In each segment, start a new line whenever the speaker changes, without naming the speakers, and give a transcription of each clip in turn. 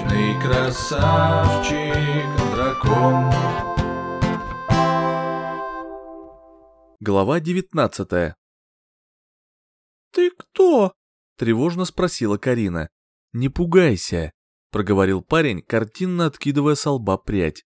Вечный красавчик, дракон.
Глава 19
«Ты кто?»
— тревожно спросила Карина. «Не пугайся», — проговорил парень, картинно откидывая со лба прядь.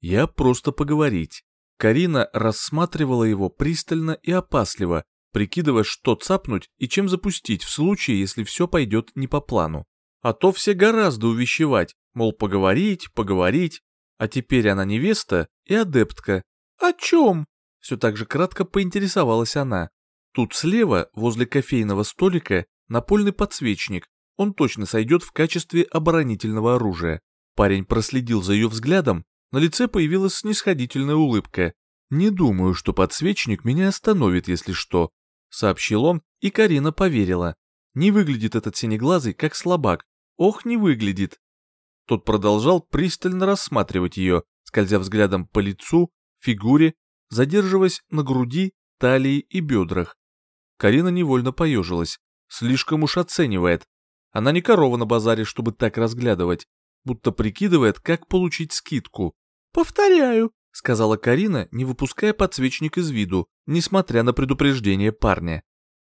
«Я просто поговорить». Карина рассматривала его пристально и опасливо, прикидывая, что цапнуть и чем запустить в случае, если все пойдет не по плану. А то все гораздо увещевать, мол, поговорить, поговорить. А теперь она невеста и адептка.
«О чем?»
Все так же кратко поинтересовалась она. Тут слева, возле кофейного столика, напольный подсвечник. Он точно сойдет в качестве оборонительного оружия. Парень проследил за ее взглядом, на лице появилась снисходительная улыбка. «Не думаю, что подсвечник меня остановит, если что», — сообщил он, и Карина поверила. Не выглядит этот синеглазый, как слабак. Ох, не выглядит. Тот продолжал пристально рассматривать ее, скользя взглядом по лицу, фигуре, задерживаясь на груди, талии и бедрах. Карина невольно поежилась, слишком уж оценивает. Она не корова на базаре, чтобы так разглядывать, будто прикидывает, как получить скидку.
«Повторяю», —
сказала Карина, не выпуская подсвечник из виду, несмотря на предупреждение парня.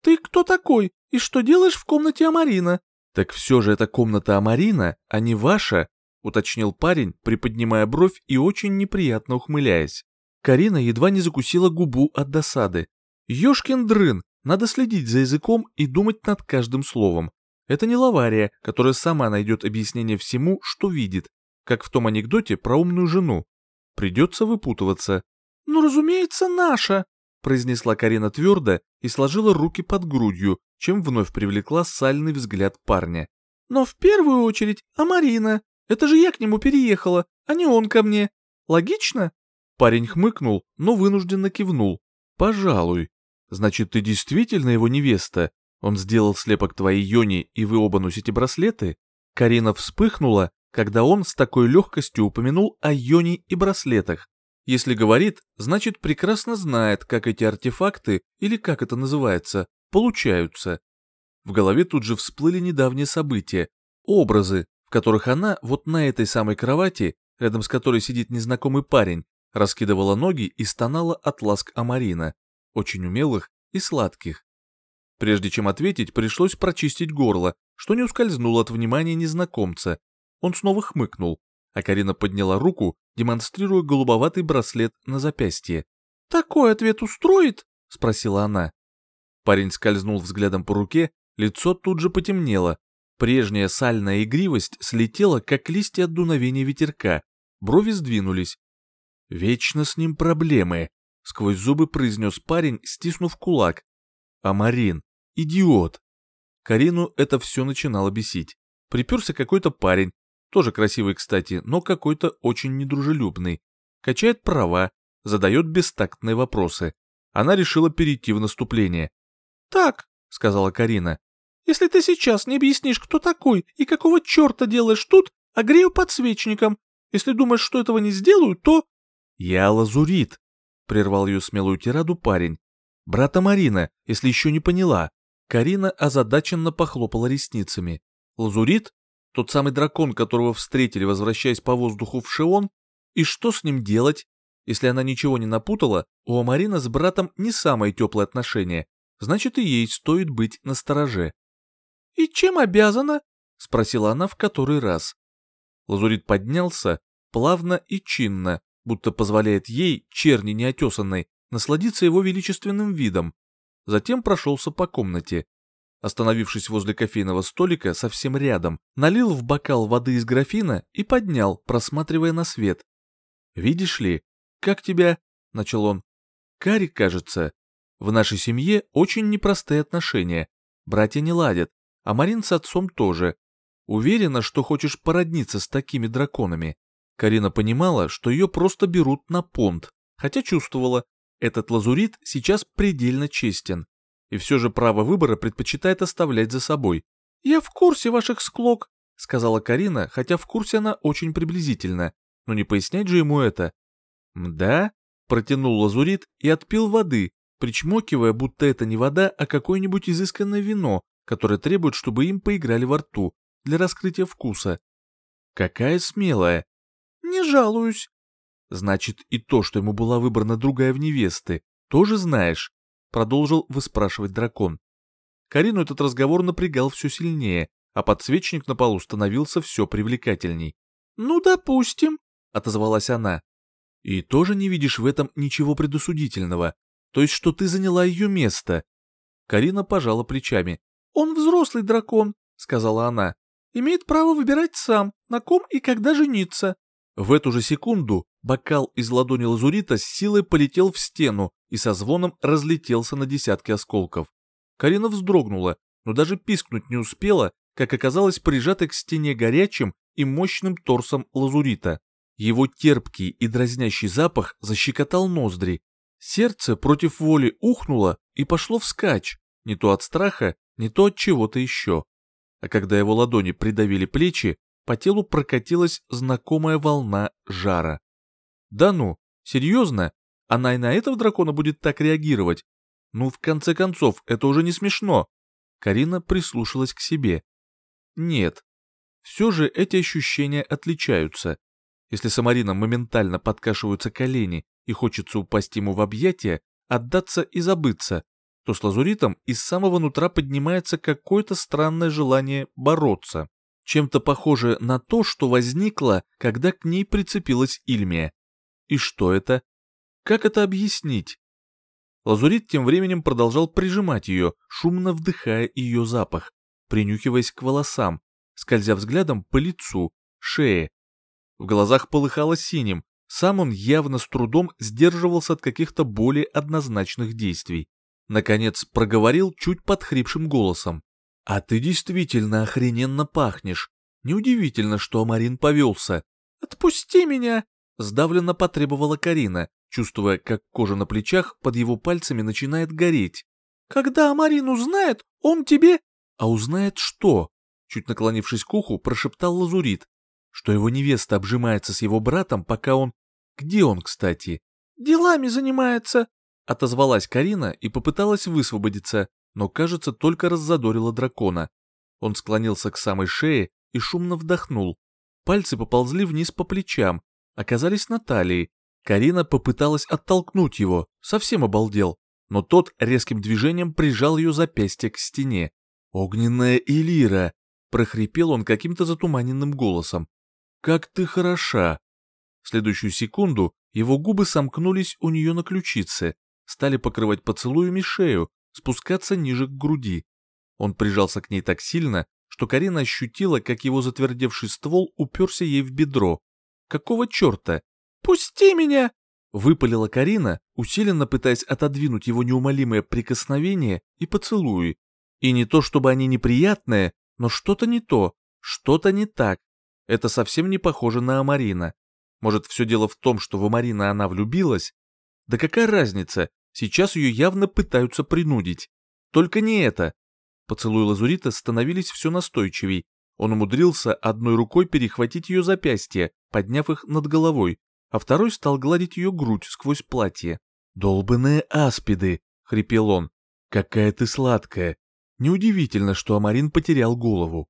«Ты кто такой и что делаешь в комнате Амарина?»
«Так все же это комната Амарина, а не ваша», — уточнил парень, приподнимая бровь и очень неприятно ухмыляясь. Карина едва не закусила губу от досады. «Ешкин дрын, надо следить за языком и думать над каждым словом. Это не лавария, которая сама найдет объяснение всему, что видит, как в том анекдоте про умную жену. Придется выпутываться.
«Ну, разумеется, наша», — произнесла Карина твердо и сложила руки под грудью, чем вновь привлекла сальный взгляд парня. «Но в первую очередь Амарина. Это же я к нему переехала, а не он ко мне. Логично?»
Парень хмыкнул, но вынужденно кивнул. «Пожалуй. Значит, ты действительно его невеста? Он сделал слепок твоей Йони, и вы оба носите браслеты?» Карина вспыхнула, когда он с такой легкостью упомянул о Йони и браслетах. Если говорит, значит прекрасно знает, как эти артефакты, или как это называется, получаются. В голове тут же всплыли недавние события, образы, в которых она вот на этой самой кровати, рядом с которой сидит незнакомый парень, раскидывала ноги и стонала от ласк Амарина, очень умелых и сладких. Прежде чем ответить, пришлось прочистить горло, что не ускользнуло от внимания незнакомца. Он снова хмыкнул, а Карина подняла руку, демонстрируя голубоватый браслет на запястье.
«Такой ответ устроит?»
— спросила она. Парень скользнул взглядом по руке, лицо тут же потемнело. Прежняя сальная игривость слетела, как листья от дуновения ветерка. Брови сдвинулись. «Вечно с ним проблемы», — сквозь зубы произнес парень, стиснув кулак. «А Марин, идиот!» Карину это все начинало бесить. Приперся какой-то парень, тоже красивый, кстати, но какой-то очень недружелюбный. Качает права, задает бестактные вопросы. Она решила перейти в наступление.
«Так», — сказала Карина, — «если ты сейчас не объяснишь, кто такой и какого черта делаешь тут, огрею подсвечником. Если думаешь, что этого не сделаю, то...»
«Я лазурит», — прервал ее смелую тираду парень. «Брата Марина, если еще не поняла». Карина озадаченно похлопала ресницами. «Лазурит? Тот самый дракон, которого встретили, возвращаясь по воздуху в Шеон? И что с ним делать? Если она ничего не напутала, у Амарина с братом не самые теплые отношения значит и ей стоит быть настороже.
«И чем обязана?»
— спросила она в который раз. Лазурит поднялся, плавно и чинно, будто позволяет ей, черни неотесанной, насладиться его величественным видом. Затем прошелся по комнате. Остановившись возле кофейного столика совсем рядом, налил в бокал воды из графина и поднял, просматривая на свет. «Видишь ли, как тебя...» — начал он. «Карик, кажется, в нашей семье очень непростые отношения. Братья не ладят, а Марин с отцом тоже. Уверена, что хочешь породниться с такими драконами. Карина понимала, что ее просто берут на понт, хотя чувствовала, этот лазурит сейчас предельно честен. И все же право выбора предпочитает оставлять за собой.
«Я в курсе ваших склок», —
сказала Карина, хотя в курсе она очень приблизительно, но не пояснять же ему это. «Да?» — протянул лазурит и отпил воды, причмокивая, будто это не вода, а какое-нибудь изысканное вино, которое требует, чтобы им поиграли во рту, для раскрытия вкуса. Какая смелая.
Не жалуюсь.
Значит, и то, что ему была выбрана другая в невесты, тоже знаешь? Продолжил выспрашивать дракон. Карину этот разговор напрягал все сильнее, а подсвечник на полу становился все привлекательней.
«Ну, допустим», —
отозвалась она. «И тоже не видишь в этом ничего предосудительного, то есть что ты заняла ее место?» Карина пожала плечами.
«Он взрослый дракон», — сказала она. «Имеет право выбирать сам, на ком и когда жениться».
В эту же секунду бокал из ладони лазурита с силой полетел в стену и со звоном разлетелся на десятки осколков. Карина вздрогнула, но даже пискнуть не успела, как оказалось прижатой к стене горячим и мощным торсом лазурита. Его терпкий и дразнящий запах защекотал ноздри. Сердце против воли ухнуло и пошло вскачь, не то от страха, не то от чего-то еще. А когда его ладони придавили плечи, по телу прокатилась знакомая волна жара. Да ну, серьезно? Она и на этого дракона будет так реагировать? Ну, в конце концов, это уже не смешно. Карина прислушалась к себе. Нет. Все же эти ощущения отличаются. Если с Амарином моментально подкашиваются колени и хочется упасть ему в объятия, отдаться и забыться, то с лазуритом из самого нутра поднимается какое-то странное желание бороться. Чем-то похоже на то, что возникло, когда к ней прицепилась Ильмия. И что это? Как это объяснить? Лазурит тем временем продолжал прижимать ее, шумно вдыхая ее запах, принюхиваясь к волосам, скользя взглядом по лицу, шее. В глазах полыхало синим, сам он явно с трудом сдерживался от каких-то более однозначных действий. Наконец проговорил чуть подхрипшим голосом. «А ты действительно охрененно пахнешь. Неудивительно, что Амарин повелся.
Отпусти меня!»
Сдавленно потребовала Карина, чувствуя, как кожа на плечах под его пальцами начинает гореть.
«Когда Амарин узнает, он тебе...»
«А узнает что?» Чуть наклонившись к уху, прошептал Лазурит, что его невеста обжимается с его братом, пока он... Где он, кстати?
«Делами занимается», —
отозвалась Карина и попыталась высвободиться, но, кажется, только раззадорила дракона. Он склонился к самой шее и шумно вдохнул. Пальцы поползли вниз по плечам, оказались на талии, Карина попыталась оттолкнуть его, совсем обалдел, но тот резким движением прижал ее запястье к стене. «Огненная Элира!» — прохрипел он каким-то затуманенным голосом. «Как ты хороша!» В следующую секунду его губы сомкнулись у нее на ключице, стали покрывать поцелуями шею, спускаться ниже к груди. Он прижался к ней так сильно, что Карина ощутила, как его затвердевший ствол уперся ей в бедро. Какого черта?
«Пусти меня!»
— выпалила Карина, усиленно пытаясь отодвинуть его неумолимое прикосновение и поцелуи. И не то чтобы они неприятные, но что-то не то, что-то не так. Это совсем не похоже на Амарина. Может, все дело в том, что в Амарина она влюбилась? Да какая разница, сейчас ее явно пытаются принудить. Только не это. Поцелуи Лазурита становились все настойчивей. Он умудрился одной рукой перехватить ее запястья, подняв их над головой, а второй стал гладить ее грудь сквозь платье. «Долбанные аспиды!» — хрипел он. «Какая ты сладкая!» Неудивительно, что Амарин потерял голову.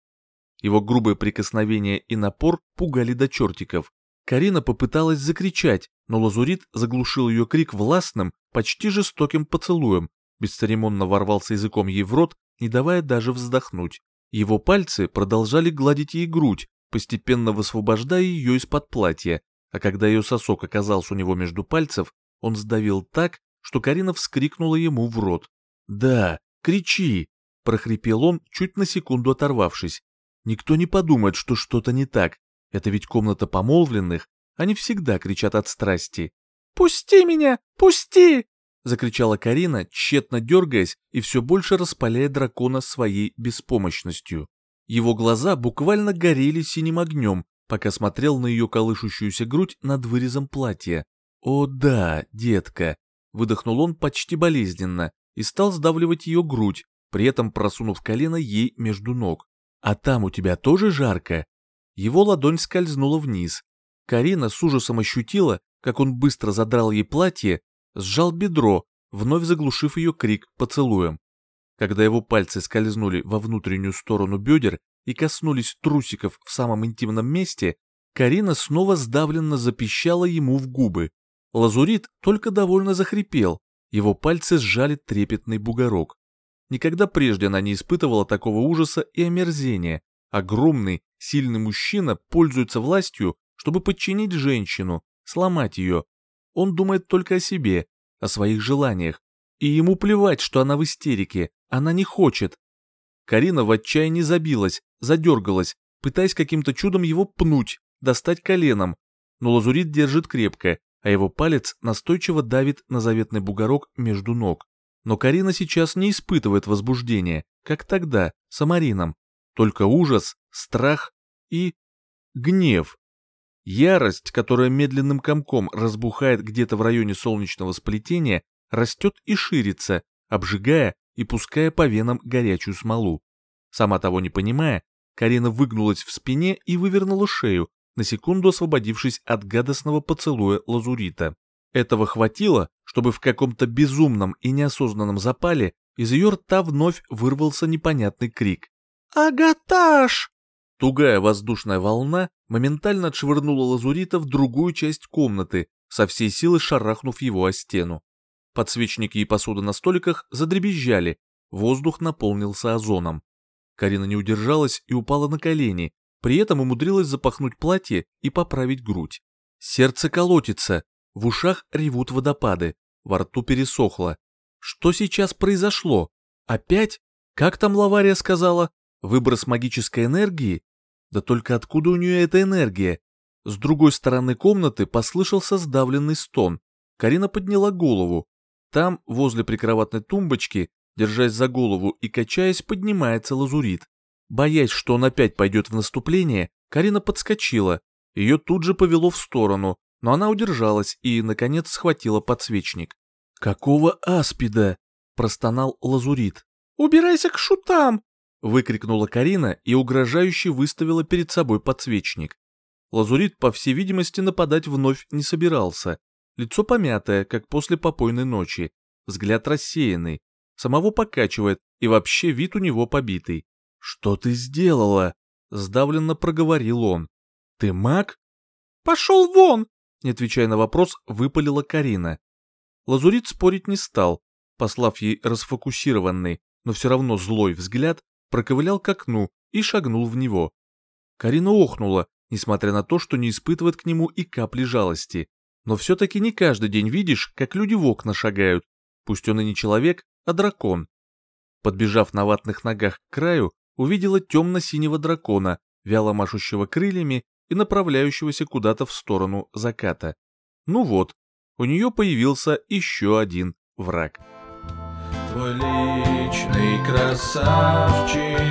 Его грубые прикосновения и напор пугали до чертиков. Карина попыталась закричать, но Лазурит заглушил ее крик властным, почти жестоким поцелуем, бесцеремонно ворвался языком ей в рот, не давая даже вздохнуть. Его пальцы продолжали гладить ей грудь, постепенно высвобождая ее из-под платья, а когда ее сосок оказался у него между пальцев, он сдавил так, что Карина вскрикнула ему в рот. «Да, кричи!» — прохрипел он, чуть на секунду оторвавшись. «Никто не подумает, что что-то не так. Это ведь комната помолвленных, они всегда кричат от страсти».
«Пусти меня! Пусти!»
— закричала Карина, тщетно дергаясь и все больше распаляя дракона своей беспомощностью. Его глаза буквально горели синим огнем, пока смотрел на ее колышущуюся грудь над вырезом платья. «О да, детка!» — выдохнул он почти болезненно и стал сдавливать ее грудь, при этом просунув колено ей между ног. «А там у тебя тоже жарко?» Его ладонь скользнула вниз. Карина с ужасом ощутила, как он быстро задрал ей платье, сжал бедро, вновь заглушив ее крик поцелуем. Когда его пальцы скользнули во внутреннюю сторону бедер и коснулись трусиков в самом интимном месте, Карина снова сдавленно запищала ему в губы. Лазурит только довольно захрипел, его пальцы сжали трепетный бугорок. Никогда прежде она не испытывала такого ужаса и омерзения. Огромный, сильный мужчина пользуется властью, чтобы подчинить женщину, сломать ее. Он думает только о себе, о своих желаниях. И ему плевать, что она в истерике, она не хочет. Карина в отчаянии забилась, задергалась, пытаясь каким-то чудом его пнуть, достать коленом. Но лазурит держит крепко, а его палец настойчиво давит на заветный бугорок между ног. Но Карина сейчас не испытывает возбуждения, как тогда, с Амарином. Только ужас, страх и... гнев. Ярость, которая медленным комком разбухает где-то в районе солнечного сплетения, растет и ширится, обжигая и пуская по венам горячую смолу. Сама того не понимая, Карина выгнулась в спине и вывернула шею, на секунду освободившись от гадостного поцелуя лазурита. Этого хватило, чтобы в каком-то безумном и неосознанном запале из ее рта вновь вырвался непонятный крик. «Агаташ!» Тугая воздушная волна моментально отшвырнула лазурита в другую часть комнаты, со всей силы шарахнув его о стену. Подсвечники и посуда на столиках задребезжали, воздух наполнился озоном. Карина не удержалась и упала на колени, при этом умудрилась запахнуть платье и поправить грудь. Сердце колотится, в ушах ревут водопады, во рту пересохло. Что сейчас произошло? Опять? Как там Лавария сказала? Выброс магической энергии? Да только откуда у нее эта энергия? С другой стороны комнаты послышался сдавленный стон. Карина подняла голову. Там, возле прикроватной тумбочки, держась за голову и качаясь, поднимается лазурит. Боясь, что он опять пойдет в наступление, Карина подскочила. Ее тут же повело в сторону, но она удержалась и, наконец, схватила подсвечник. «Какого аспида?» – простонал Лазурит. «Убирайся к шутам!» – выкрикнула Карина и угрожающе выставила перед собой подсвечник. Лазурит, по всей видимости, нападать вновь не собирался. Лицо помятое, как после попойной ночи, взгляд рассеянный, самого покачивает и вообще вид у него побитый. «Что ты сделала?» — сдавленно проговорил он. «Ты маг?» «Пошел вон!» — не отвечая на вопрос, выпалила Карина. Лазурит спорить не стал, послав ей расфокусированный, но все равно злой взгляд, проковылял к окну и шагнул в него. Карина охнула, несмотря на то, что не испытывает к нему и капли жалости. Но все-таки не каждый день видишь, как люди в окна шагают, пусть он и не человек, а дракон. Подбежав на ватных ногах к краю, увидела темно-синего дракона, вяло машущего крыльями и направляющегося куда-то в сторону заката. Ну вот, у нее появился еще один враг.
Твой личный красавчик,